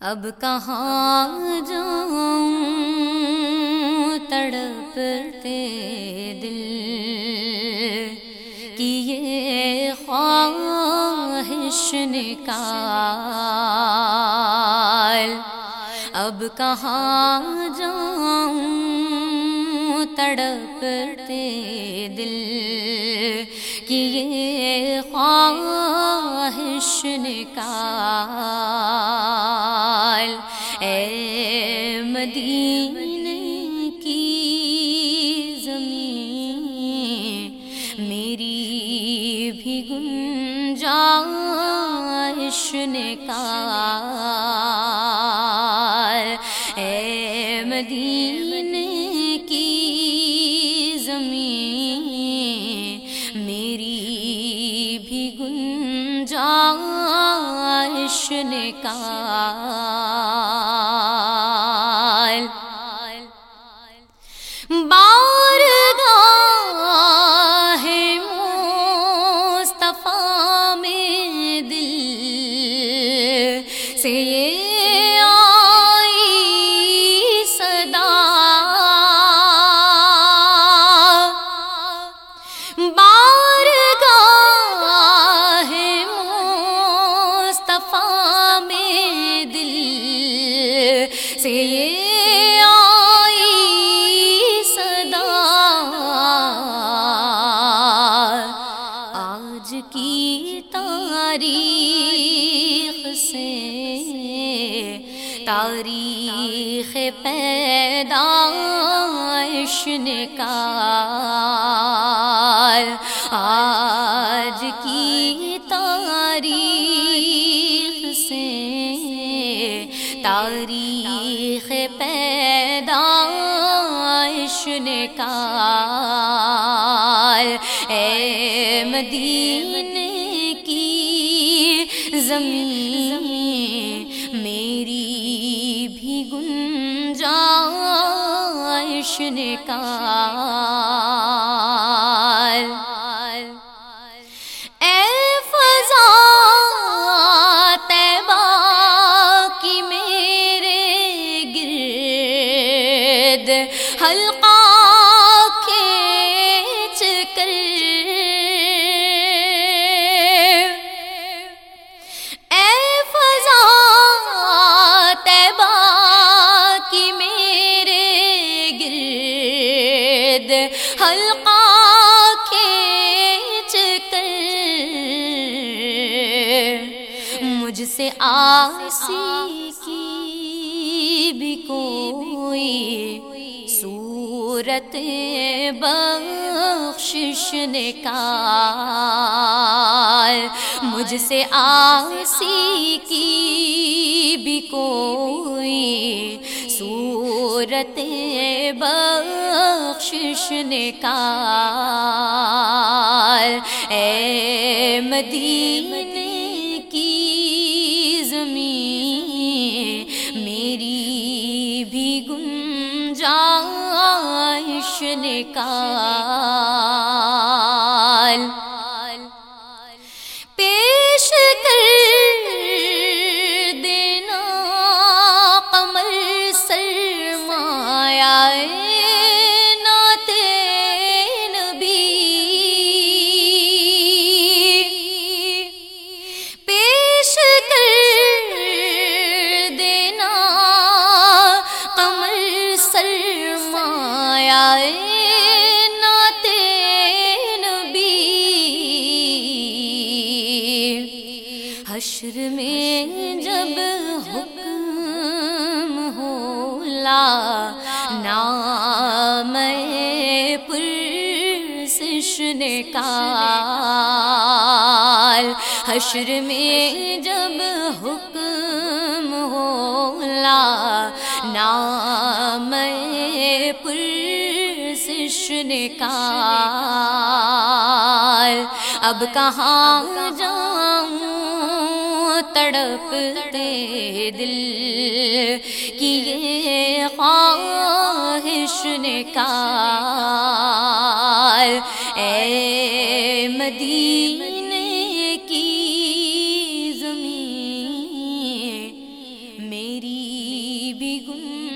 اب کہاں جاؤں تڑپتے دل کی یہ خواہش نکال۔ اب کہاں جاؤں تڑپتے دل کی یہ خواہش نکال۔ مدینے کی زمین، میری بھی گنجائش نکال اے مدینے کی زمین، میری بھی گنجائش نکال بارگاہ مصطفیٰ میں دل سے یہ آئی صدا۔ بارگاہ مصطفیٰ تاریخ پیدائش نکال۔ آج کی تاریخ سے تاریخ پیدائش نکال۔ اے مدینے کی زمین گنجائش نے کہا سے آسی کی بھی کوئی صورت بخشش نکال مجھ سے آسی کی بھی کوئی صورت بخشش نکال اے مدینے حشر کا حشر میں جب حکم ہولا۔ نام پرسش نکال۔ حشر میں جب حکم ہولا۔ نام پرسش نکال۔ اب کہاں جاؤں؟ تڑپتے دل کی یہ خواہش نکال اے مدینے کی زمین میری بھی گم